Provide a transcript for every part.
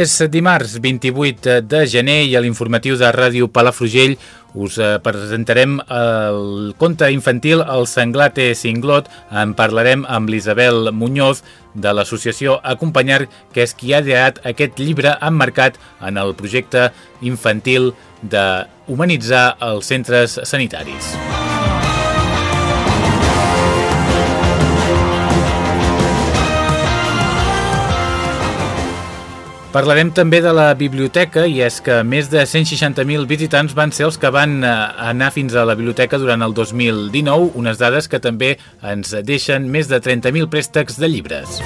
És dimarts 28 de gener i a l'informatiu de Ràdio Palafrugell us eh, presentarem el conte infantil El Sanglate Singlot. En parlarem amb l'Isabel Muñoz de l'associació Acompanyar, que és qui ha ideat aquest llibre emmarcat en el projecte infantil de humanitzar els centres sanitaris. Parlarem també de la biblioteca i és que més de 160.000 visitants van ser els que van eh, anar fins a la biblioteca durant el 2019, unes dades que també ens deixen més de 30.000 préstecs de llibres.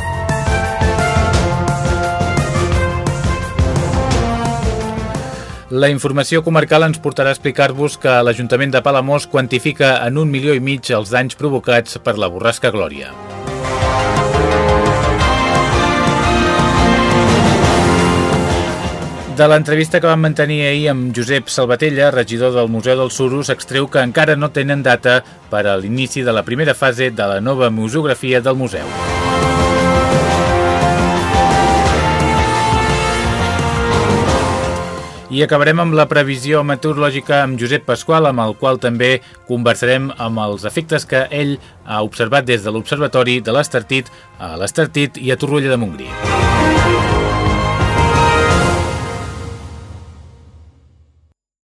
La informació comarcal ens portarà a explicar-vos que l'Ajuntament de Palamós quantifica en un milió i mig els danys provocats per la borrasca Glòria. De l'entrevista que vam mantenir ahir amb Josep Salvatella, regidor del Museu del Suro, s'extreu que encara no tenen data per a l'inici de la primera fase de la nova museografia del museu. I acabarem amb la previsió meteorològica amb Josep Pasqual, amb el qual també conversarem amb els efectes que ell ha observat des de l'Observatori de l'Estartit a l'Estartit i a Torroella de Montgrí.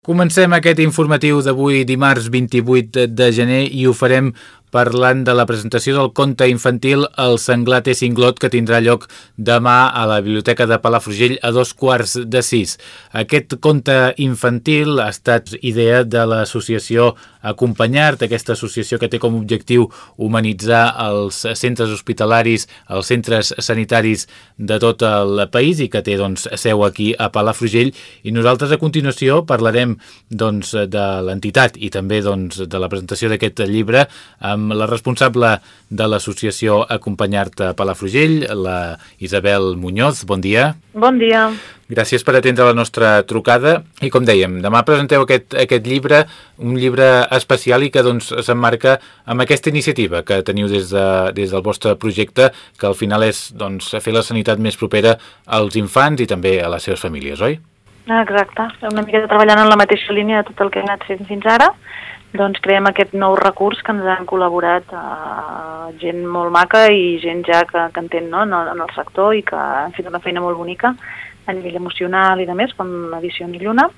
Comencem aquest informatiu d'avui dimarts 28 de gener i ho farem parlant de la presentació del conte infantil El senglat és cinglot que tindrà lloc demà a la Biblioteca de Palafrugell a dos quarts de sis. Aquest conte infantil ha estat idea de l'associació Acompanyar, d'aquesta associació que té com a objectiu humanitzar els centres hospitalaris, els centres sanitaris de tot el país i que té doncs, seu aquí a Palafrugell. I nosaltres a continuació parlarem doncs, de l'entitat i també doncs, de la presentació d'aquest llibre amb amb la responsable de l'associació Acompanyar-te a Palafrugell, la Isabel Muñoz. Bon dia. Bon dia. Gràcies per atendre la nostra trucada. I com dèiem, demà presenteu aquest, aquest llibre, un llibre especial i que doncs s'emmarca amb aquesta iniciativa que teniu des, de, des del vostre projecte, que al final és doncs, fer la sanitat més propera als infants i també a les seves famílies, oi? Exacte, una mica treballant en la mateixa línia de tot el que hem anat fent fins ara, doncs creem aquest nou recurs que ens han col·laborat eh, gent molt maca i gent ja que, que entén no, en, el, en el sector i que han fet una feina molt bonica a nivell emocional i de més, com l'edició Ni Lluna,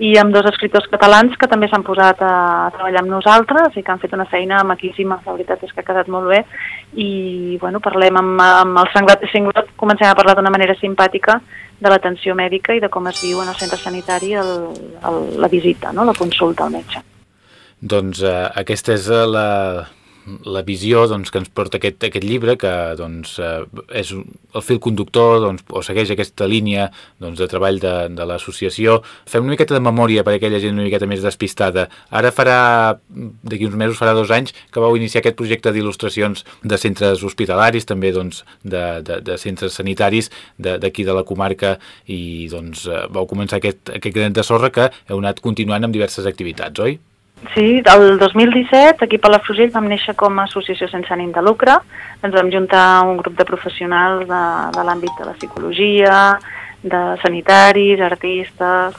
i amb dos escriptors catalans que també s'han posat a, a treballar amb nosaltres i que han fet una feina maquíssima, la veritat és que ha quedat molt bé i bueno, parlem amb, amb el Sanglat i Singlot, comencem a parlar d'una manera simpàtica de l'atenció mèdica i de com es viu en el centre sanitari el, el, la visita, no? la consulta al metge. Doncs eh, aquesta és eh, la, la visió doncs, que ens porta aquest, aquest llibre, que doncs, eh, és el fil conductor doncs, o segueix aquesta línia doncs, de treball de, de l'associació. Fem una miqueta de memòria per aquella gent una miqueta més despistada. Ara farà, d'aquí uns mesos, farà dos anys que vau iniciar aquest projecte d'il·lustracions de centres hospitalaris, també doncs, de, de, de centres sanitaris d'aquí de, de la comarca i doncs, eh, vau començar aquest, aquest granet de sorra que heu anat continuant amb diverses activitats, oi? Sí, el 2017 aquí a la Frugell vam néixer com a associació sense ànim de lucre, ens vam juntar un grup de professionals de, de l'àmbit de la psicologia, de sanitaris, artistes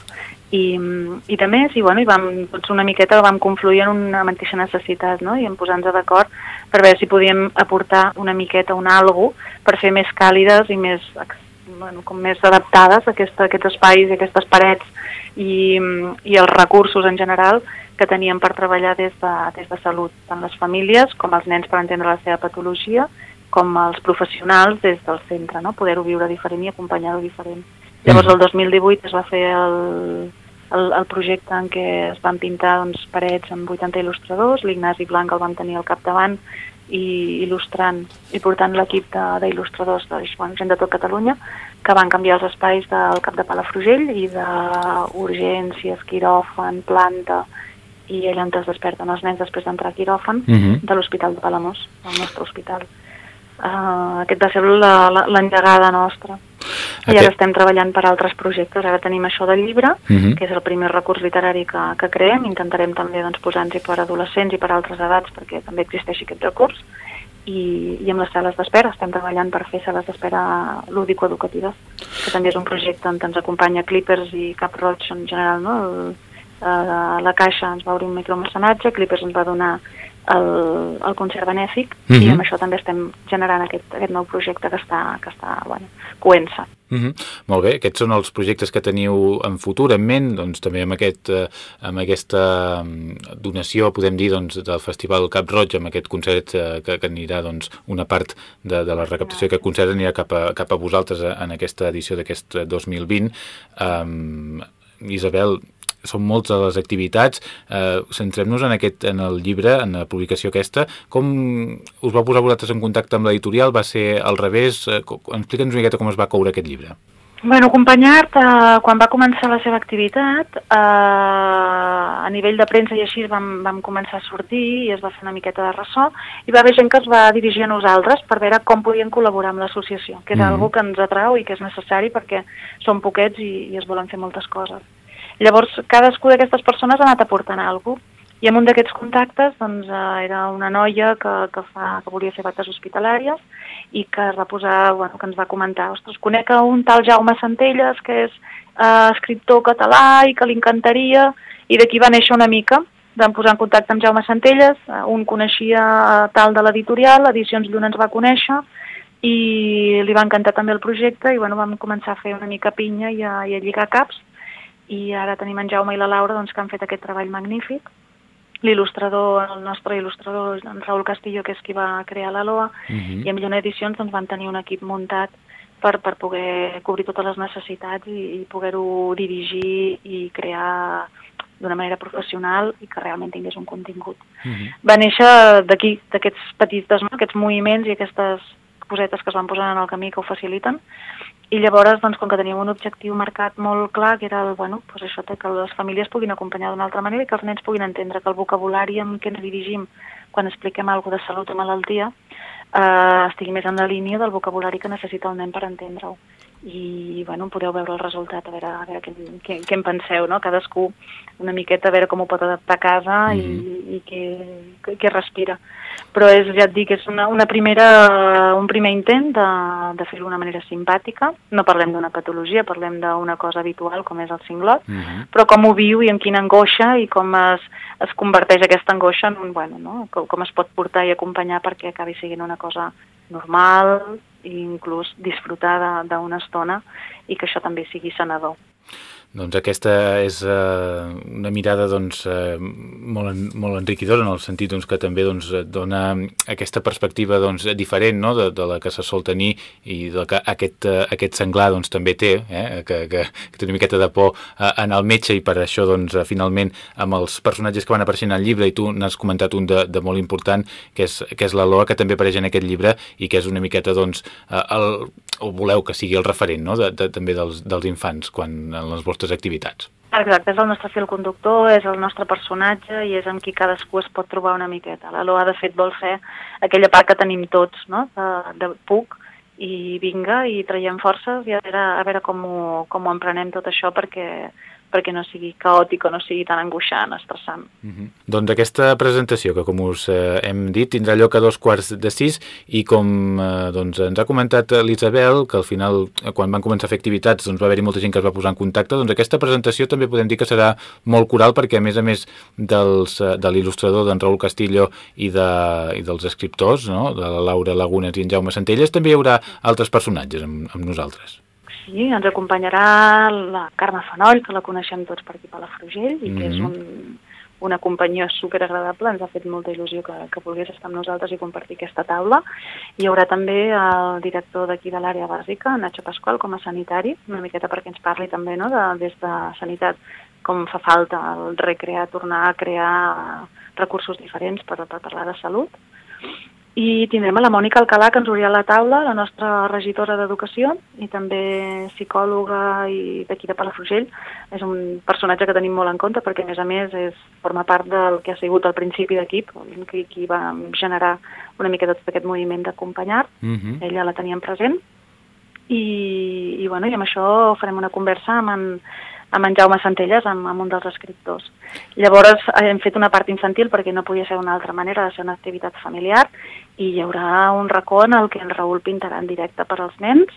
i, i de més, i, bueno, i vam, tots una miqueta vam confluir en una mateixa necessitat no? i en posar-nos d'acord per veure si podíem aportar una miqueta, un algo, per fer més càlides i més, bueno, com més adaptades a, aquesta, a aquests espais i aquestes parets i, i els recursos en general que teníem per treballar des de, des de salut, tant les famílies com els nens per entendre la seva patologia, com els professionals des del centre, no? poder-ho viure diferent i acompanyar-ho diferent. Llavors el 2018 es va fer el, el, el projecte en què es van pintar doncs, parets amb 80 il·lustradors, l'Ignasi Blanc el vam tenir al capdavant i il·lustrant i portant l'equip d'il·lustradors de, bueno, gent de tot Catalunya que van canviar els espais del cap de Palafrugell i d'urgències, quiròfan, planta i ell on es desperten els nens després d'entrar a quiròfan uh Mhm. -huh. de l'Hospital de Palamós, el nostre hospital. Uh, aquest va ser l'engegada nostra. I ara estem treballant per altres projectes. Ara tenim això del llibre, Mhm. que és el primer recurs literari que, que creem. Intentarem també doncs, posar-nos-hi per adolescents i per altres edats, perquè també existeix aquest recurs. I, i amb les sales d'espera estem treballant per fer sales d'espera lúdico-educatives, que també és un projecte on ens acompanya Clippers i Cap Roig en general. No? El, eh, la Caixa ens va obrir un micromecenatge, Clippers ens va donar el, el concert benèfic i Mhm. amb això també estem generant aquest, aquest nou projecte que està, que està bueno, coent-se. Mhm. Molt bé, aquests són els projectes que teniu en futur en ment, doncs també amb, aquest, eh, amb aquesta mm, donació, podem dir, doncs, del Festival Cap Roig, amb aquest concert eh, que, que anirà, doncs, una part de, de la recaptació d'aquest concert anirà cap a, cap a vosaltres eh, en aquesta edició d'aquest eh, 2020. Um, Isabel, són moltes les activitats, eh, centrem-nos en, aquest, en el llibre, en la publicació aquesta. Com us va posar vosaltres en contacte amb l'editorial? Va ser al revés? Eh, Explica'ns una miqueta com es va coure aquest llibre. Bueno, Acompanyart, eh, quan va començar la seva activitat, eh, a nivell de premsa i així vam, vam començar a sortir i es va fer una miqueta de ressò i va haver gent que es va dirigir a nosaltres per veure com podien col·laborar amb l'associació, que és mm. algo que ens atrau i que és necessari perquè som poquets i, i es volen fer moltes coses. Llavors, cadascú d'aquestes persones ha anat aportant alguna cosa. I en un d'aquests contactes doncs, eh, era una noia que, que, fa, que volia fer bates hospitalàries i que es va posar, bueno, que ens va comentar, ostres, conec un tal Jaume Centelles, que és eh, escriptor català i que li encantaria, i d'aquí va néixer una mica, vam posar en contacte amb Jaume Centelles, eh, un coneixia tal de l'editorial, Edicions Lluna ens va conèixer, i li va encantar també el projecte, i bueno, vam començar a fer una mica pinya i a, i a lligar caps, i ara tenim en Jaume i la Laura doncs, que han fet aquest treball magnífic, l'il·lustrador, el nostre il·lustrador, en Raül Castillo, que és qui va crear la LOA, Uh -huh. i amb Lluna Edicions doncs, van tenir un equip muntat per, per poder cobrir totes les necessitats i, i poder-ho dirigir i crear d'una manera professional i que realment tingués un contingut. Uh -huh. Va néixer d'aquí, d'aquests petits, aquests moviments i aquestes cosetes que es van posant en el camí que ho faciliten, i llavors, doncs, com que teníem un objectiu marcat molt clar, que era el, bueno, doncs això, que les famílies puguin acompanyar d'una altra manera i que els nens puguin entendre que el vocabulari amb què ens dirigim quan expliquem alguna de salut o malaltia eh, estigui més en la línia del vocabulari que necessita el nen per entendre-ho. I, bueno, podeu veure el resultat, a veure, a veure què, què, què en penseu, no? Cadascú una miqueta a veure com ho pot adaptar a casa mm -hmm. i, i què, què, què respira. Però és, ja et dic, és una, una primera, un primer intent de, de fer-ho d'una manera simpàtica. No parlem d'una patologia, parlem d'una cosa habitual com és el cinglot, Uh -huh. però com ho viu i amb quina angoixa i com es, es converteix aquesta angoixa en un, bueno, no? com, com es pot portar i acompanyar perquè acabi sent una cosa normal i inclús disfrutar d'una estona i que això també sigui sanador. Doncs aquesta és eh, una mirada doncs, eh, molt, molt enriquidora en el sentit doncs, que també doncs, dona aquesta perspectiva doncs, diferent no? de, de la que se sol tenir i del que aquest, eh, aquest senglar doncs, també té, eh? que, que, que té una miqueta de por eh, en el metge i per això doncs, eh, finalment amb els personatges que van apareixent al llibre i tu n'has comentat un de, de molt important que és, que és la Loa que també apareix en aquest llibre i que és una miqueta doncs, eh, el, o voleu que sigui el referent no? de, de, també dels, dels infants quan en les vostres activitats. Exacte, és el nostre fil conductor, és el nostre personatge i és amb qui cadascú es pot trobar una miqueta. La Loa, de fet, vol ser aquella part que tenim tots, no?, de, de puc, i vinga, i traiem forces i a veure, a veure com, ho, com ho emprenem tot això perquè, perquè no sigui caòtic o no sigui tan angoixant, estressant. Uh -huh. Doncs aquesta presentació, que com us eh, hem dit, tindrà lloc a dos quarts de sis i com eh, doncs, ens ha comentat l'Isabel, que al final, eh, quan van començar a fer activitats, doncs, va haver-hi molta gent que es va posar en contacte, doncs aquesta presentació també podem dir que serà molt coral perquè, a més a més dels, eh, de l'il·lustrador d'en Raül Castillo i, de, i dels escriptors, no? de la Laura Lagunes i en Jaume Centelles, també hi haurà altres personatges amb, amb nosaltres. Sí, ens acompanyarà la Carme Fanoll, que la coneixem tots per aquí per la Frugell, i que és Mhm. un, una companyia superagradable, ens ha fet molta il·lusió que, que volgués estar amb nosaltres i compartir aquesta taula. Hi haurà també el director d'aquí de l'àrea bàsica, Nacho Pasqual, com a sanitari, una miqueta perquè ens parli també no, de, des de sanitat com fa falta el recrear, tornar a crear recursos diferents per, per parlar de salut. I tindrem a la Mònica Alcalà, que ens obrirà la taula, la nostra regidora d'Educació, i també psicòloga i d'aquí de Palafrugell. És un personatge que tenim molt en compte perquè, a més a més, és, forma part del que ha sigut el principi d'equip, qui, qui va generar una mica tot aquest moviment d'acompanyar. Uh Mhm. -huh. Ella la teníem present. I, i, bueno, i amb això farem una conversa amb en, amb en Jaume Centelles, amb, amb un dels escriptors. Llavors hem fet una part infantil perquè no podia ser d'una altra manera, de ser una activitat familiar, i hi haurà un racó en el que en Raül pintarà en directe per als nens,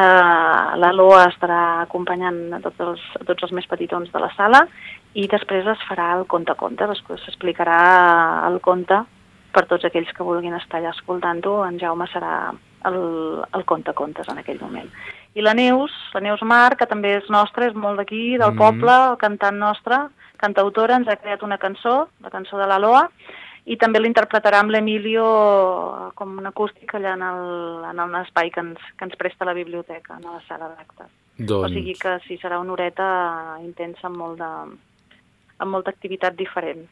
Uh, la Loa estarà acompanyant a tots, els, a tots els més petitons de la sala i després es farà el conte-conte, després s'explicarà el conte per tots aquells que vulguin estar allà escoltant-ho, en Jaume serà el, el conte-contes en aquell moment. I la Neus, la Neus Mar, que també és nostra, és molt d'aquí, del Mhm. poble, el cantant nostre, cantautora, ens ha creat una cançó, la cançó de la Loa, i també l'interpretarà amb l'Emilio com un acústic allà en, el, en un espai que ens, que ens presta la biblioteca, en la sala d'actes. Doncs... O sigui que sí, serà una horeta intensa amb molt de amb molta activitat diferent.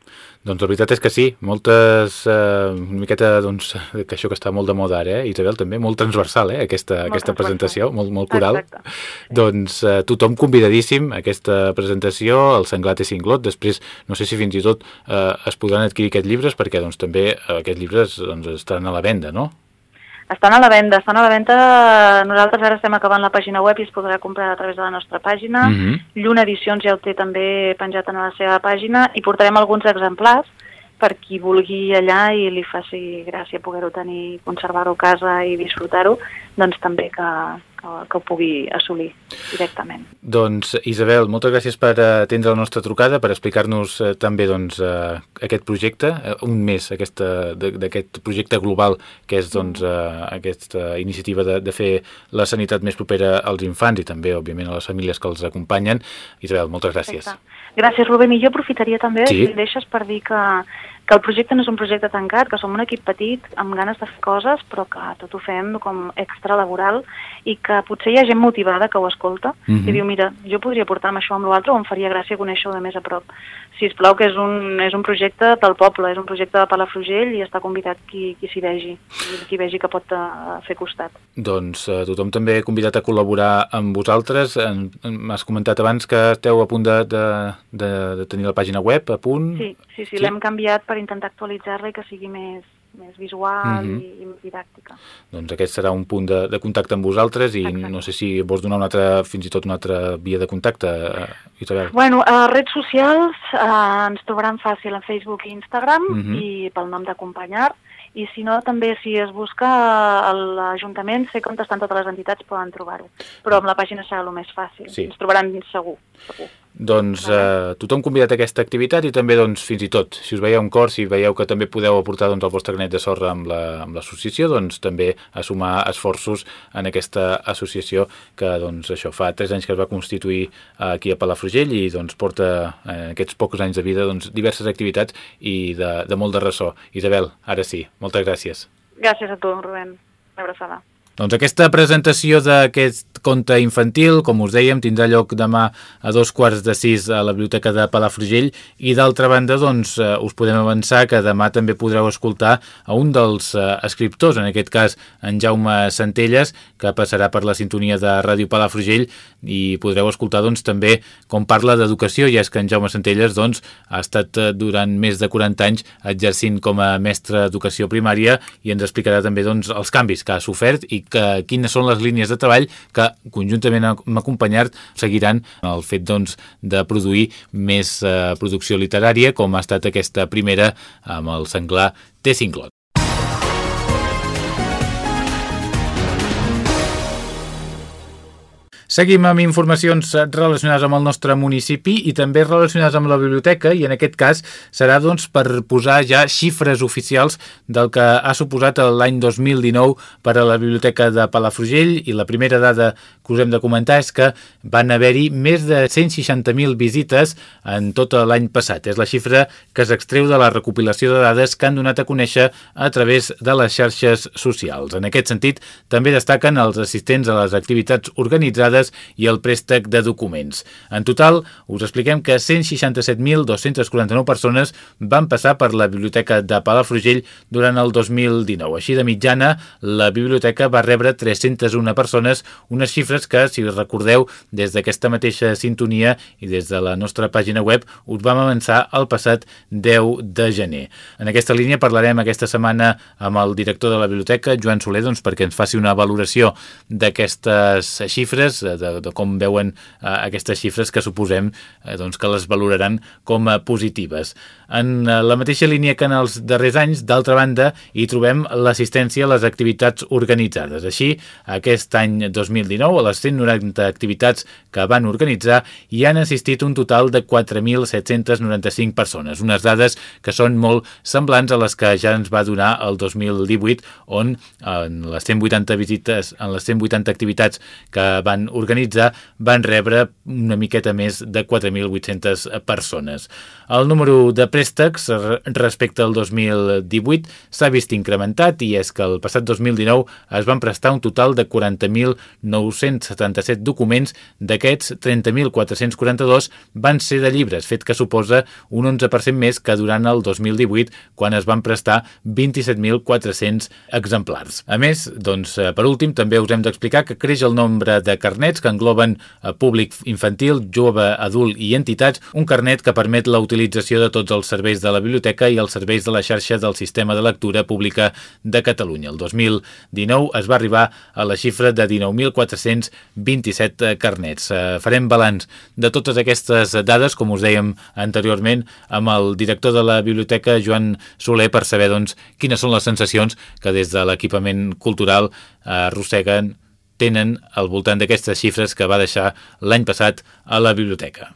Doncs la veritat és que sí, moltes, eh, una miqueta, doncs, que això que està molt de moda ara, eh? Isabel, també, molt transversal, eh? Aquesta, Molt aquesta transversal. presentació, molt, molt coral. Exacte. Doncs eh, tothom convidadíssim a aquesta presentació, el Senglat i Cinglot, després no sé si fins i tot eh, es podran adquirir aquests llibres perquè doncs, també aquests llibres doncs, estaran a la venda, no? Estan a la venda, estan a la venda. Nosaltres ara estem acabant la pàgina web i es podrà comprar a través de la nostra pàgina. Mhm. Lluna Edicions ja ho té també penjat en la seva pàgina i portarem alguns exemplars per qui vulgui allà i li faci gràcia poder-ho tenir, conservar-ho a casa i disfrutar-ho, doncs també que, que, que ho pugui assolir directament. Doncs, Isabel, moltes gràcies per eh, atendre la nostra trucada, per explicar-nos eh, també doncs, eh, aquest projecte, eh, un més de- d'aquest projecte global que és doncs, eh, aquesta iniciativa de, de fer la sanitat més propera als infants i també, òbviament, a les famílies que els acompanyen. Isabel, moltes gràcies. Perfecte. Gràcies, Rubén. I jo aprofitaria també, Sí. si deixes, per dir que, que el projecte no és un projecte tancat, que som un equip petit, amb ganes de fer coses, però que tot ho fem com extralaboral i que potser hi ha gent motivada que ho escolta Mhm. i diu, mira, jo podria portar amb això amb l'altre o em faria gràcia conèixer-ho de més a prop. Si plau, que és un, és un projecte del poble, és un projecte de Palafrugell i està convidat qui, qui s'hi vegi, qui, vegi que pot uh, fer costat. Doncs eh, tothom també convidat a col·laborar amb vosaltres. M'has comentat abans que esteu a punt de, de, de, de tenir la pàgina web a punt. Sí, sí, Sí? sí. l'hem canviat per intentar actualitzar-la i que sigui més, més visual Mhm. i, i més didàctica. Doncs aquest serà un punt de, de contacte amb vosaltres i Exacte. no sé si vols donar una altra, fins i tot una altra via de contacte, eh, Isabel. Bueno, a redes socials eh, ens trobaran fàcil a Facebook i Instagram Mhm. i pel nom d'acompanyar i si no també si es busca a l'Ajuntament sé on estan totes les entitats poden trobar-ho però amb la pàgina serà el més fàcil Sí. ens trobaran segur, segur. Doncs eh, tothom convidat a aquesta activitat i també doncs, fins i tot, si us veieu un cor, si veieu que també podeu aportar doncs, el vostre granet de sorra amb la- l'associació, doncs també a sumar esforços en aquesta associació que doncs, això fa tres anys que es va constituir aquí a Palafrugell i doncs, porta eh, aquests pocs anys de vida doncs, diverses activitats i de, de molt de ressò. Isabel, ara sí, moltes gràcies. Gràcies a tu, Rubén. Una abraçada. Doncs aquesta presentació d'aquest conte infantil, com us dèiem, tindrà lloc demà a dos quarts de sis a la Biblioteca de Palafrugell i d'altra banda, doncs, eh, us podem avançar que demà també podreu escoltar a un dels eh, escriptors, en aquest cas en Jaume Centelles, que passarà per la sintonia de Ràdio Palafrugell i podreu escoltar doncs, també com parla d'educació, i és que en Jaume Centelles doncs, ha estat eh, durant més de 40 anys exercint com a mestre d'educació primària i ens explicarà també doncs, els canvis que ha sofert i que, quines són les línies de treball que conjuntament amb Acompanyart seguiran el fet doncs, de produir més eh, producció literària com ha estat aquesta primera amb el senglar T. Cinglot. Seguim amb informacions relacionades amb el nostre municipi i també relacionades amb la biblioteca i en aquest cas serà doncs, per posar ja xifres oficials del que ha suposat l'any 2019 per a la biblioteca de Palafrugell i la primera dada que us hem de comentar és que van haver-hi més de 160.000 visites en tot l'any passat. És la xifra que s'extreu de la recopilació de dades que han donat a conèixer a través de les xarxes socials. En aquest sentit, també destaquen els assistents a les activitats organitzades xifres i el préstec de documents. En total, us expliquem que 167.249 persones van passar per la Biblioteca de Palafrugell durant el 2019. Així de mitjana, la biblioteca va rebre 301 persones, unes xifres que, si recordeu, des d'aquesta mateixa sintonia i des de la nostra pàgina web us vam avançar el passat 10 de gener. En aquesta línia parlarem aquesta setmana amb el director de la biblioteca, Joan Soler, doncs, perquè ens faci una valoració d'aquestes xifres, de, de com veuen eh, aquestes xifres que suposem eh, doncs, que les valoraran com a positives. En eh, la mateixa línia que en els darrers anys, d'altra banda, hi trobem l'assistència a les activitats organitzades. Així, aquest any 2019, a les 190 activitats que van organitzar, hi han assistit un total de 4.795 persones, unes dades que són molt semblants a les que ja ens va donar el 2018, on en les 180 visites, en les 180 activitats que van van rebre una miqueta més de 4.800 persones. El número de préstecs respecte al 2018 s'ha vist incrementat i és que el passat 2019 es van prestar un total de 40.977 documents, d'aquests 30.442 van ser de llibres, fet que suposa un 11% més que durant el 2018 quan es van prestar 27.400 exemplars. A més, doncs, eh, per últim, també us hem d'explicar que creix el nombre de carnets que engloben a públic infantil, jove, adult i entitats, un carnet que permet la utilització de tots els serveis de la biblioteca i els serveis de la xarxa del Sistema de Lectura Pública de Catalunya. El 2019 es va arribar a la xifra de 19.427 carnets. Eh, farem balanç de totes aquestes dades, com us dèiem anteriorment, amb el director de la biblioteca, Joan Soler, per saber doncs, quines són les sensacions que des de l'equipament cultural arrosseguen tenen al voltant d'aquestes xifres que va deixar l'any passat a la biblioteca.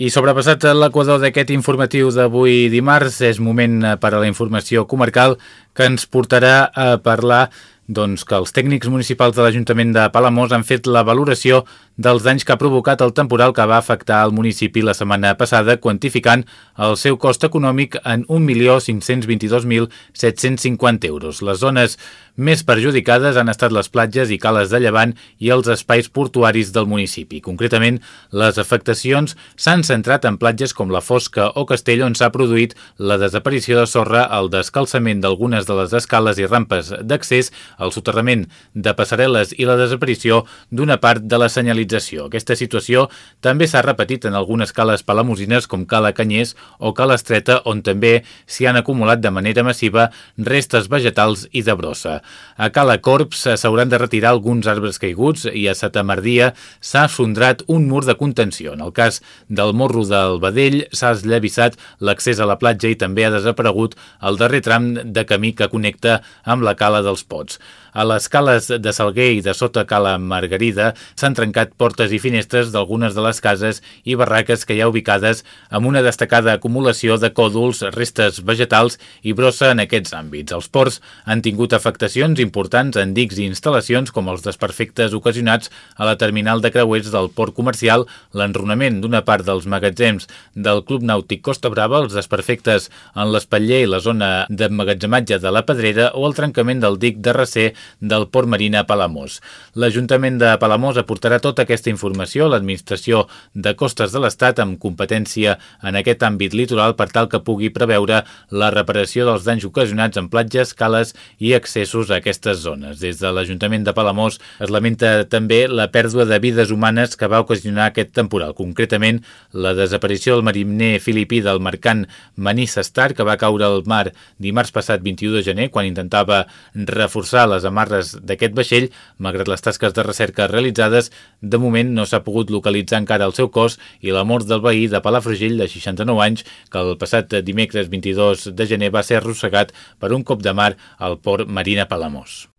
I sobrepassat l'equador d'aquest informatiu d'avui dimarts, és moment per a la informació comarcal que ens portarà a parlar doncs, que els tècnics municipals de l'Ajuntament de Palamós han fet la valoració dels danys que ha provocat el temporal que va afectar el municipi la setmana passada, quantificant el seu cost econòmic en 1.522.750 euros. Les zones més perjudicades han estat les platges i cales de llevant i els espais portuaris del municipi. Concretament, les afectacions s'han centrat en platges com la Fosca o Castell, on s'ha produït la desaparició de sorra, el descalçament d'algunes de les escales i rampes d'accés, el soterrament de passarel·les i la desaparició d'una part de la senyalització urbanització. Aquesta situació també s'ha repetit en algunes cales palamosines com Cala Canyers o Cala Estreta, on també s'hi han acumulat de manera massiva restes vegetals i de brossa. A Cala Corps s'hauran de retirar alguns arbres caiguts i a Satamardia s'ha sondrat un mur de contenció. En el cas del Morro del Badell s'ha esllavissat l'accés a la platja i també ha desaparegut el darrer tram de camí que connecta amb la cala dels Pots. A les cales de Salguer i de sota Cala Margarida s'han trencat portes i finestres d'algunes de les cases i barraques que hi ha ubicades amb una destacada acumulació de còdols, restes vegetals i brossa en aquests àmbits. Els ports han tingut afectacions importants en dics i instal·lacions com els desperfectes ocasionats a la terminal de creuers del port comercial, l'enronament d'una part dels magatzems del Club Nàutic Costa Brava, els desperfectes en l'espatller i la zona d'emmagatzematge de la Pedrera o el trencament del dic de recer del Port Marina Palamós. L'Ajuntament de Palamós aportarà tota aquesta informació a l'Administració de Costes de l'Estat amb competència en aquest àmbit litoral per tal que pugui preveure la reparació dels danys ocasionats en platges, cales i accessos a aquestes zones. Des de l'Ajuntament de Palamós es lamenta també la pèrdua de vides humanes que va ocasionar aquest temporal, concretament la desaparició del mariner filipí del mercant Manissa Star que va caure al mar dimarts passat 21 de gener quan intentava reforçar les amarres d'aquest vaixell, malgrat les tasques de recerca realitzades, de moment no s'ha pogut localitzar encara el seu cos i la mort del veí de Palafrugell de 69 anys, que el passat dimecres 22 de gener va ser arrossegat per un cop de mar al port Marina Palamós.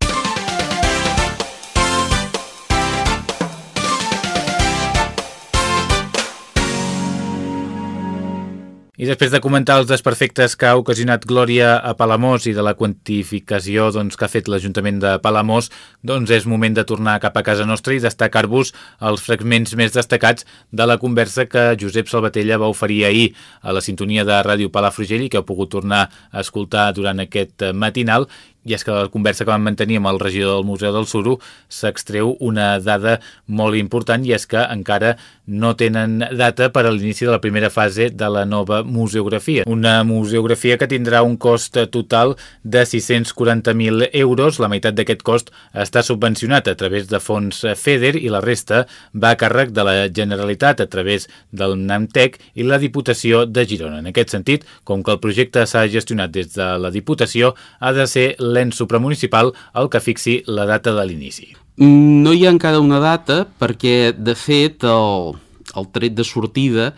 I després de comentar els desperfectes que ha ocasionat Glòria a Palamós i de la quantificació doncs, que ha fet l'Ajuntament de Palamós, doncs és moment de tornar cap a casa nostra i destacar-vos els fragments més destacats de la conversa que Josep Salvatella va oferir ahir a la sintonia de Ràdio Palafrugell i que heu pogut tornar a escoltar durant aquest matinal i és que la conversa que vam mantenir amb el regidor del Museu del Suro s'extreu una dada molt important i és que encara no tenen data per a l'inici de la primera fase de la nova museografia. Una museografia que tindrà un cost total de 640.000 euros. La meitat d'aquest cost està subvencionat a través de fons FEDER i la resta va a càrrec de la Generalitat a través del NAMTEC i la Diputació de Girona. En aquest sentit, com que el projecte s'ha gestionat des de la Diputació, ha de ser l'ens supramunicipal el que fixi la data de l'inici. No hi ha encara una data perquè, de fet, el, el tret de sortida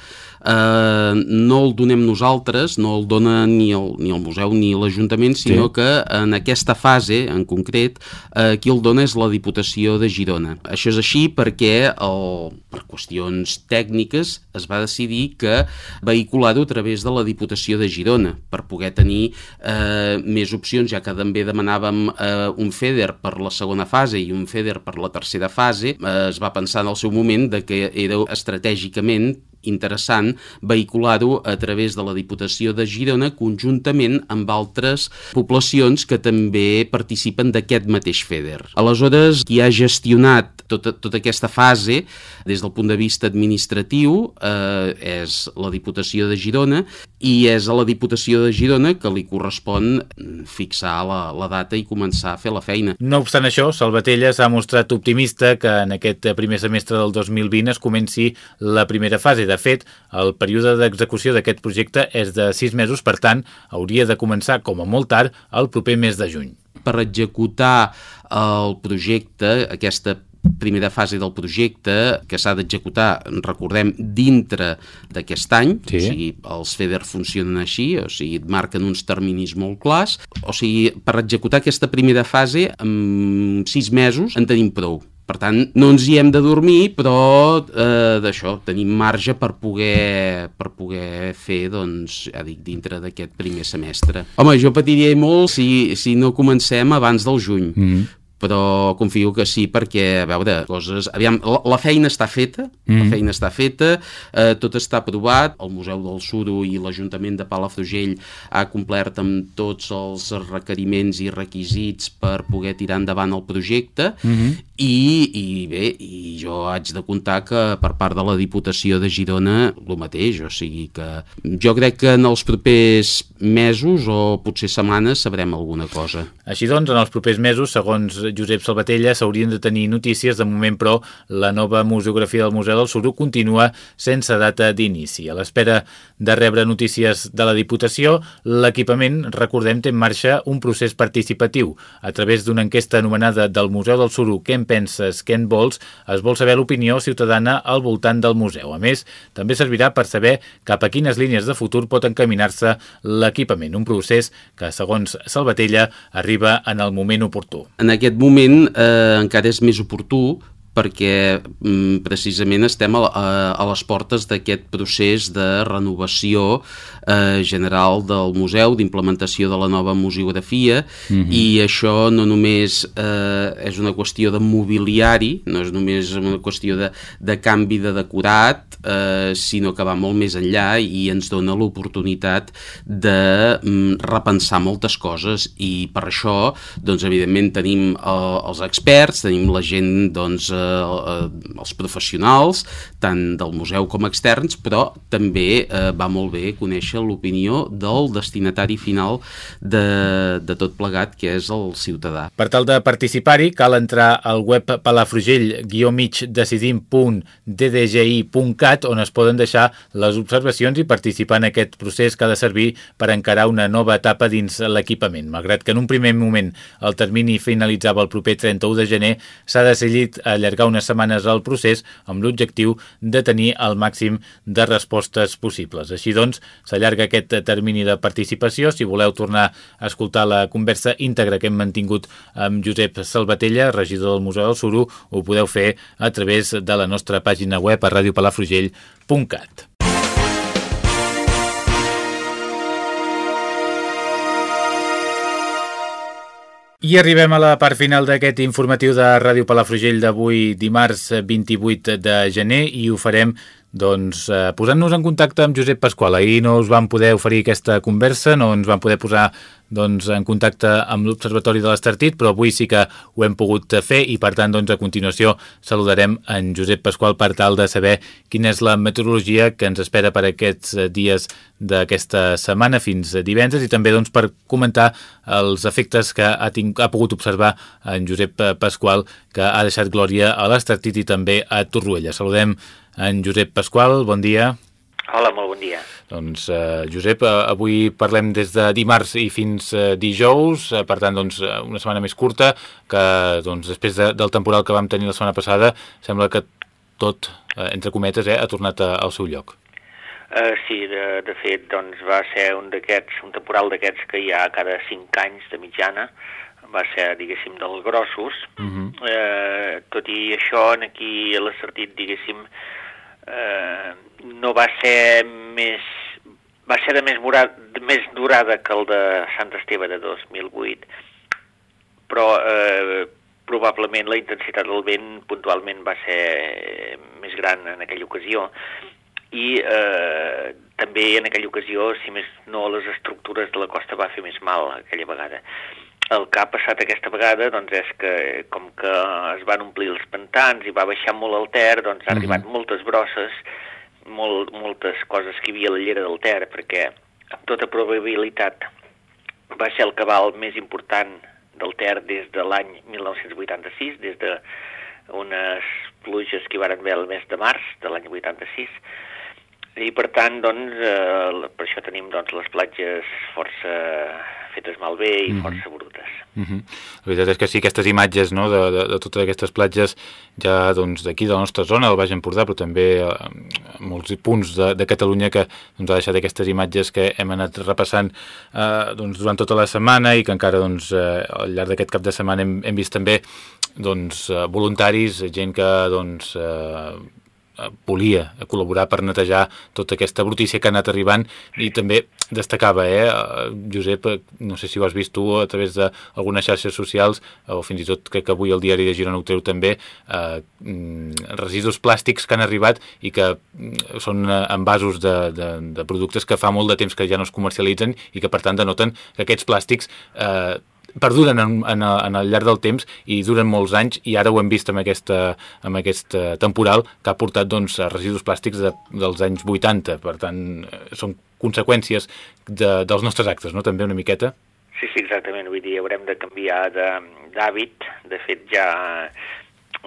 eh, no el donem nosaltres, no el dona ni el, ni el museu ni l'Ajuntament, sinó sí. que en aquesta fase, en concret, eh, qui el dona és la Diputació de Girona. Això és així perquè, el, per qüestions tècniques, es va decidir que vehicular-ho a través de la Diputació de Girona, per poder tenir eh, més opcions, ja que també demanàvem eh, un FEDER per la segona fase i un FEDER per la tercera fase, eh, es va pensar en el seu moment de que era estratègicament interessant vehicular-ho a través de la Diputació de Girona conjuntament amb altres poblacions que també participen d'aquest mateix FEDER. Aleshores, qui ha gestionat tota, tota aquesta fase des del punt de vista administratiu eh, és la Diputació de Girona i és a la Diputació de Girona que li correspon fixar la, la data i començar a fer la feina. No obstant això, Salvatella s'ha mostrat optimista que en aquest primer semestre del 2020 es comenci la primera fase de de fet, el període d'execució d'aquest projecte és de 6 mesos, per tant, hauria de començar com a molt tard el proper mes de juny. Per executar el projecte, aquesta primera fase del projecte que s'ha d'executar, recordem, dintre d'aquest any, sí. o sigui, els FEDER funcionen així, o sigui, et marquen uns terminis molt clars, o sigui, per executar aquesta primera fase, en sis mesos en tenim prou. Per tant, no ens hi hem de dormir, però eh, d'això, tenim marge per poder, per poder fer, doncs, ja dic, dintre d'aquest primer semestre. Home, jo patiria molt si, si no comencem abans del juny, mm -hmm però confio que sí perquè, a veure, coses... Aviam, la, la feina està feta, mm. la feina està feta, eh, tot està aprovat, el Museu del Suro i l'Ajuntament de Palafrugell ha complert amb tots els requeriments i requisits per poder tirar endavant el projecte mm -hmm. i, i bé, i jo haig de comptar que per part de la Diputació de Girona el mateix, o sigui que jo crec que en els propers mesos o potser setmanes sabrem alguna cosa. Així doncs, en els propers mesos, segons Josep Salvatella s'haurien de tenir notícies. De moment, però, la nova museografia del Museu del Suro continua sense data d'inici. A l'espera de rebre notícies de la Diputació, l'equipament, recordem, té en marxa un procés participatiu. A través d'una enquesta anomenada del Museu del Suro Què en penses, què en vols, es vol saber l'opinió ciutadana al voltant del museu. A més, també servirà per saber cap a quines línies de futur pot encaminar-se l'equipament, un procés que, segons Salvatella, arriba en el moment oportú. En aquest moment eh, encara és més oportú perquè mm, precisament estem a, a, a les portes d'aquest procés de renovació eh, general del museu, d'implementació de la nova museografia mm -hmm. i això no només eh, és una qüestió de mobiliari, no és només una qüestió de, de canvi de decorat, eh, sinó que va molt més enllà i ens dona l'oportunitat de mm, repensar moltes coses i per això, doncs, evidentment tenim eh, els experts, tenim la gent doncs, eh, eh, els professionals, tant del museu com externs, però també eh, va molt bé conèixer l'opinió del destinatari final de, de tot plegat, que és el ciutadà. Per tal de participar-hi, cal entrar al web palafrugell-migdecidim.ddgi.cat on es poden deixar les observacions i participar en aquest procés que ha de servir per encarar una nova etapa dins l'equipament. Malgrat que en un primer moment el termini finalitzava el proper 31 de gener, s'ha decidit allargar unes setmanes al procés amb l'objectiu de tenir el màxim de respostes possibles. Així doncs, s'allarga aquest termini de participació. Si voleu tornar a escoltar la conversa íntegra que hem mantingut amb Josep Salvatella, regidor del Museu del Suro, ho podeu fer a través de la nostra pàgina web a radiopalafrugell.cat. I arribem a la part final d'aquest informatiu de Ràdio Palafrugell d'avui dimarts 28 de gener i ho farem Doncs eh, posant-nos en contacte amb Josep Pasqual. Ahir no us vam poder oferir aquesta conversa, no ens vam poder posar doncs, en contacte amb l'Observatori de l'Estartit, però avui sí que ho hem pogut fer i, per tant, doncs, a continuació saludarem en Josep Pasqual per tal de saber quina és la meteorologia que ens espera per aquests dies d'aquesta setmana fins divendres i també doncs, per comentar els efectes que ha, tinc, ha pogut observar en Josep Pasqual, que ha deixat glòria a l'Estartit i també a Torroella. Saludem en Josep Pasqual, bon dia. Hola, molt bon dia. Doncs, eh, Josep, eh, avui parlem des de dimarts i fins eh, dijous, eh, per tant, doncs, eh, una setmana més curta, que doncs, després de, del temporal que vam tenir la setmana passada, sembla que tot, eh, entre cometes, eh, ha tornat a, al seu lloc. Uh, sí, de, de fet, doncs, va ser un d'aquests, un temporal d'aquests que hi ha cada 5 anys de mitjana, va ser, diguéssim, dels grossos. Uh -huh. uh, tot i això, aquí a l'assertit, diguéssim, uh, no va ser més... va ser de més, morada, de més durada que el de Sant Esteve de 2008, però eh, probablement la intensitat del vent puntualment va ser més gran en aquella ocasió i eh, també en aquella ocasió, si més no, les estructures de la costa va fer més mal aquella vegada. El que ha passat aquesta vegada doncs, és que com que es van omplir els pantans i va baixar molt el Ter, doncs ha uh -huh. arribat moltes brosses, molt, moltes coses que hi havia a la llera del Ter, perquè amb tota probabilitat va ser el cabal més important del Ter des de l'any 1986, des de unes pluges que hi van haver el mes de març de l'any 86, i per tant, doncs, eh, per això tenim doncs, les platges força fetes malbé i mm -hmm. força brutes. Mm -hmm. La veritat és que sí, aquestes imatges no, de, de, de totes aquestes platges ja doncs, d'aquí, de la nostra zona, del Baix Empordà, però també a molts punts de, de Catalunya que doncs, ha deixat aquestes imatges que hem anat repassant eh, doncs, durant tota la setmana i que encara doncs, eh, al llarg d'aquest cap de setmana hem, hem vist també doncs, eh, voluntaris, gent que doncs, eh, volia col·laborar per netejar tota aquesta brutícia que ha anat arribant i també destacava, eh, Josep, no sé si ho has vist tu a través d'algunes xarxes socials o fins i tot crec que avui el diari de Girona ho treu també, eh, mm, residus plàstics que han arribat i que mm, són envasos de, de, de productes que fa molt de temps que ja no es comercialitzen i que per tant denoten que aquests plàstics eh, perduren en, en, en el llarg del temps i duren molts anys i ara ho hem vist amb aquesta, amb aquest temporal que ha portat doncs, residus plàstics de, dels anys 80, per tant eh, són conseqüències de, dels nostres actes, no? també una miqueta? Sí, sí, exactament, vull dir, haurem de canviar d'hàbit, de, de fet ja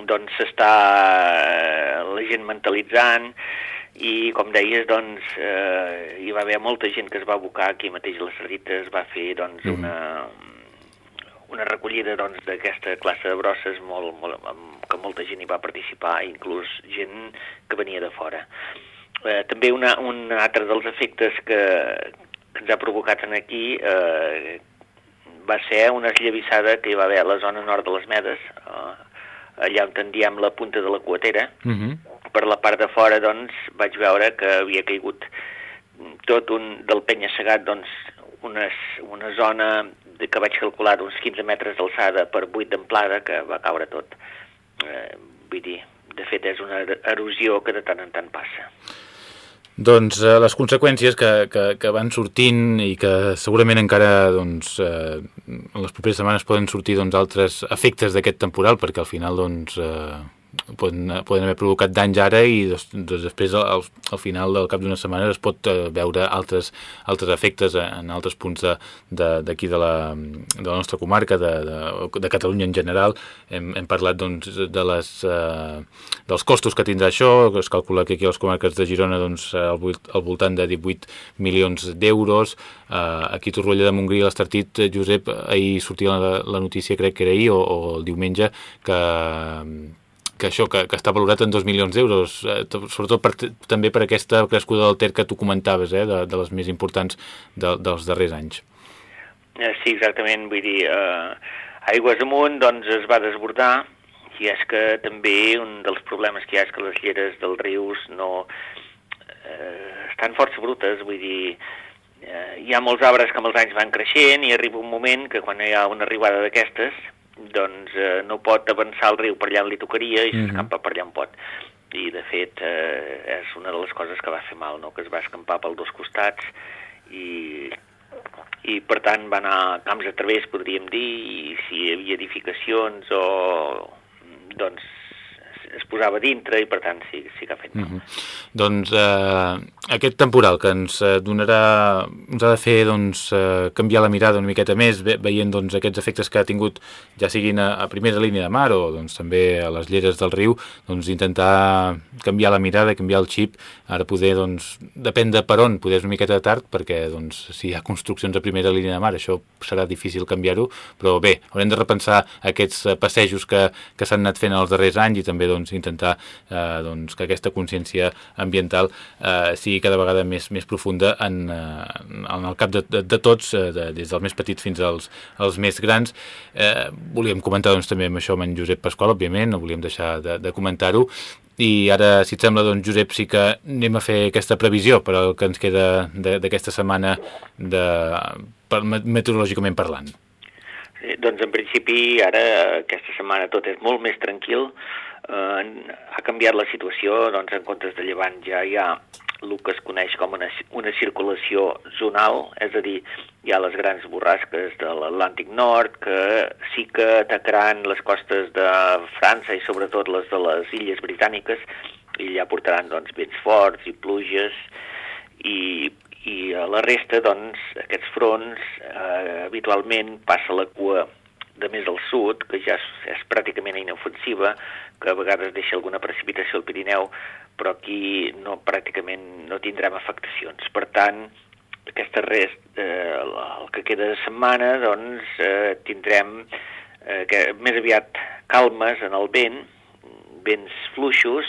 doncs s'està la gent mentalitzant i com deies, doncs, eh, hi va haver molta gent que es va abocar aquí mateix a les Sardites, va fer doncs, mm. una, una recollida doncs, d'aquesta doncs, classe de brosses molt, molt, que molta gent hi va participar, inclús gent que venia de fora. Eh, també una, un altre dels efectes que, que ens ha provocat en aquí eh, va ser una esllavissada que hi va haver a la zona nord de les Medes, eh, allà on tendíem la punta de la Cuatera. Uh mhm. -huh. Per la part de fora, doncs, vaig veure que havia caigut tot un, del penya-segat, doncs, una, una zona que vaig calcular d'uns 15 metres d'alçada per 8 d'amplada, que va caure tot. Eh, vull dir, de fet és una erosió que de tant en tant passa. Doncs eh, les conseqüències que, que, que van sortint i que segurament encara doncs, eh, en les properes setmanes poden sortir doncs, altres efectes d'aquest temporal perquè al final doncs, eh, poden, poden haver provocat danys ara i doncs, després al, al final del cap d'una setmana es pot eh, veure altres, altres efectes en altres punts d'aquí de, de, de, la, de la nostra comarca, de, de, de Catalunya en general. Hem, hem parlat doncs, de les, eh, dels costos que tindrà això, es calcula que aquí a les comarques de Girona doncs, al, al voltant de 18 milions d'euros. Eh, aquí a Torroella de Montgrí, l'Estartit, Josep, ahir sortia la, la notícia, crec que era ahir, o, o el diumenge, que que això, que, que està valorat en 2 milions d'euros, eh, sobretot per, també per aquesta crescuda del Ter que tu comentaves, eh, de, de les més importants de, dels darrers anys. Eh, sí, exactament, vull dir, eh, aigües amunt doncs es va desbordar i és que també un dels problemes que hi ha és que les lleres dels rius no eh, estan força brutes, vull dir, eh, hi ha molts arbres que amb els anys van creixent i arriba un moment que quan hi ha una arribada d'aquestes doncs eh, no pot avançar el riu per allà on li tocaria i mm -hmm. s'escampa per allà on pot. i de fet eh, és una de les coses que va fer mal, no? que es va escampar pels dos costats i, i per tant va anar camps a través, podríem dir, i si hi havia edificacions o doncs es posava dintre i per tant sí, sí que ha fet mal. Mm -hmm. Doncs eh, aquest temporal que ens eh, donarà, ens ha de fer doncs, eh, canviar la mirada una miqueta més, ve, veient doncs, aquests efectes que ha tingut, ja siguin a, a primera línia de mar o doncs, també a les lleres del riu, doncs, intentar canviar la mirada, canviar el xip, ara poder, doncs, depèn de per on, poder una miqueta tard, perquè doncs, si hi ha construccions a primera línia de mar, això serà difícil canviar-ho, però bé, haurem de repensar aquests eh, passejos que, que s'han anat fent els darrers anys i també doncs, intentar eh, doncs, que aquesta consciència ambiental eh, sigui cada vegada més, més profunda en, eh, en el cap de, de, de tots, eh, de, des dels més petits fins als, als més grans. Eh, volíem comentar doncs, també amb això amb en Josep Pasqual, òbviament, no volíem deixar de, de comentar-ho, i ara, si et sembla, doncs, Josep, sí que anem a fer aquesta previsió per al que ens queda d'aquesta setmana de, per, meteorològicament parlant. Sí, doncs en principi ara aquesta setmana tot és molt més tranquil, eh, ha canviat la situació, doncs en comptes de llevant ja hi ha el que es coneix com una, una circulació zonal, és a dir, hi ha les grans borrasques de l'Atlàntic Nord que sí que atacaran les costes de França i sobretot les de les illes britàniques i ja portaran doncs, vents forts i pluges i, i a la resta, doncs, aquests fronts eh, habitualment passa la cua de més al sud, que ja és, és pràcticament inofensiva, que a vegades deixa alguna precipitació al Pirineu, però aquí no, pràcticament no tindrem afectacions. Per tant, aquesta rest, eh, el que queda de setmana, doncs, eh, tindrem eh, que, més aviat calmes en el vent, vents fluixos,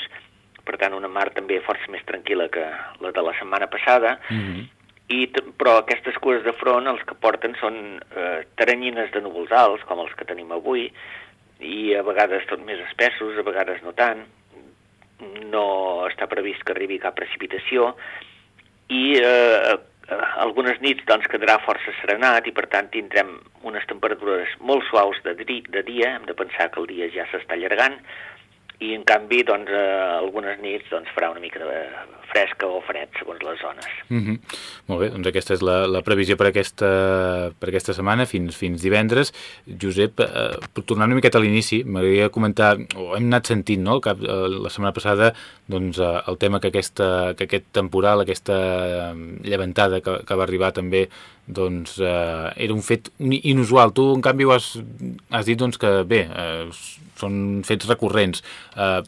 per tant una mar també força més tranquil·la que la de la setmana passada, mm -hmm i, però aquestes cues de front els que porten són eh, teranyines de núvols alts, com els que tenim avui, i a vegades tot més espessos, a vegades no tant. No està previst que arribi cap precipitació. I eh, algunes nits doncs, quedarà força serenat i per tant tindrem unes temperatures molt suaus de, de dia, hem de pensar que el dia ja s'està allargant, i en canvi doncs, eh, algunes nits doncs, farà una mica de fresca o fred segons les zones. Mm -hmm. Molt bé, doncs aquesta és la, la previsió per aquesta, per aquesta setmana fins, fins divendres. Josep, eh, tornar una miqueta a l'inici, m'agradaria comentar, o hem anat sentint no, cap, eh, la setmana passada doncs, eh, el tema que, aquesta, que aquest temporal, aquesta llevantada que, que va arribar també doncs eh, era un fet inusual. Tu, en canvi, has, has dit doncs, que bé, eh, són fets recurrents. Eh,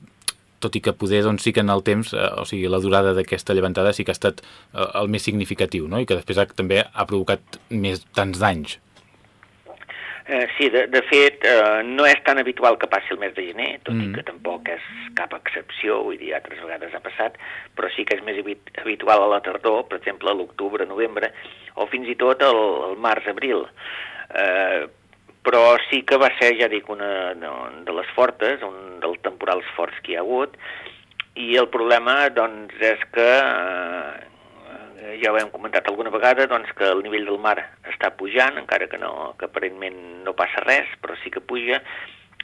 tot i que poder doncs, sí que en el temps, eh, o sigui, la durada d'aquesta llevantada sí que ha estat eh, el més significatiu, no? i que després ha, també ha provocat més tants danys. Eh, sí, de, de fet, eh, no és tan habitual que passi el mes de gener, tot mm. i que tampoc és cap excepció, vull dir, altres vegades ha passat, però sí que és més habitual a la tardor, per exemple, a l'octubre, novembre, o fins i tot al, al març-abril. Eh, però sí que va ser, ja dic, una de les fortes, un dels temporals forts que hi ha hagut, i el problema, doncs, és que, eh, ja ho hem comentat alguna vegada, doncs, que el nivell del mar està pujant, encara que, no, que aparentment no passa res, però sí que puja,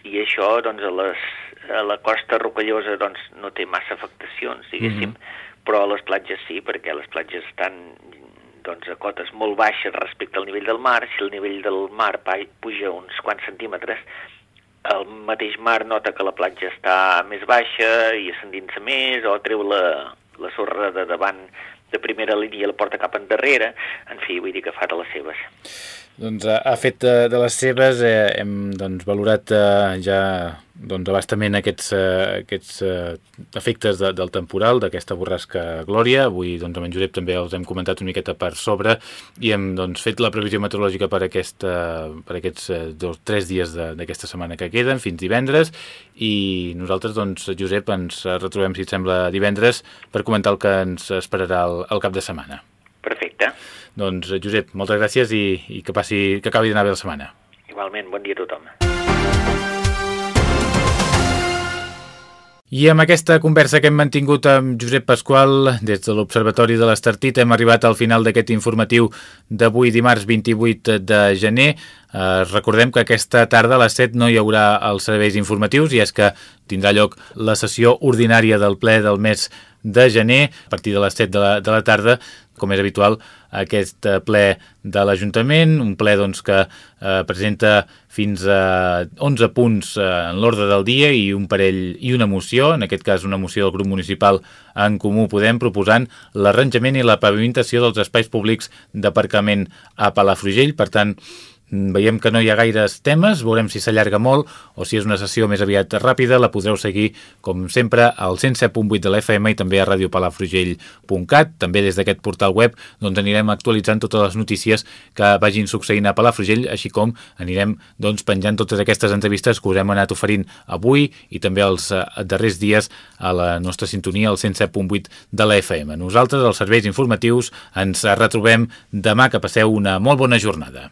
i això, doncs, a, les, a la costa rocallosa, doncs, no té massa afectacions, diguéssim, mm -hmm. però a les platges sí, perquè les platges estan doncs, a cotes molt baixes respecte al nivell del mar. Si el nivell del mar puja uns quants centímetres, el mateix mar nota que la platja està més baixa i s'endinsa més o treu la, la sorra de davant de primera línia la porta cap endarrere. En fi, vull dir que fa de les seves. Doncs ha fet de, de les seves, eh, hem doncs, valorat eh, ja doncs, abastament aquests, eh, aquests eh, efectes de, del temporal, d'aquesta borrasca Glòria. Avui doncs, amb en Josep també els hem comentat una miqueta per sobre i hem doncs, fet la previsió meteorològica per, aquesta, per aquests eh, dos, tres dies d'aquesta setmana que queden, fins divendres, i nosaltres, doncs, Josep, ens retrobem, si et sembla, divendres per comentar el que ens esperarà el, el cap de setmana. Perfecte. Doncs, Josep, moltes gràcies i, i que, passi, que acabi d'anar bé la setmana. Igualment, bon dia a tothom. I amb aquesta conversa que hem mantingut amb Josep Pasqual des de l'Observatori de l'Estartit hem arribat al final d'aquest informatiu d'avui dimarts 28 de gener. Eh, recordem que aquesta tarda a les 7 no hi haurà els serveis informatius i és que tindrà lloc la sessió ordinària del ple del mes de gener a partir de les 7 de la, de la tarda com és habitual, aquest eh, ple de l'Ajuntament, un ple doncs, que eh, presenta fins a 11 punts eh, en l'ordre del dia i un parell i una moció, en aquest cas una moció del grup municipal en Comú Podem, proposant l'arranjament i la pavimentació dels espais públics d'aparcament a Palafrugell. Per tant, veiem que no hi ha gaires temes, veurem si s'allarga molt o si és una sessió més aviat ràpida, la podreu seguir, com sempre, al 107.8 de l'FM i també a radiopalafrugell.cat. També des d'aquest portal web doncs, anirem actualitzant totes les notícies que vagin succeint a Palafrugell, així com anirem doncs, penjant totes aquestes entrevistes que us hem anat oferint avui i també els eh, darrers dies a la nostra sintonia, al 107.8 de l'FM. Nosaltres, els serveis informatius, ens retrobem demà, que passeu una molt bona jornada.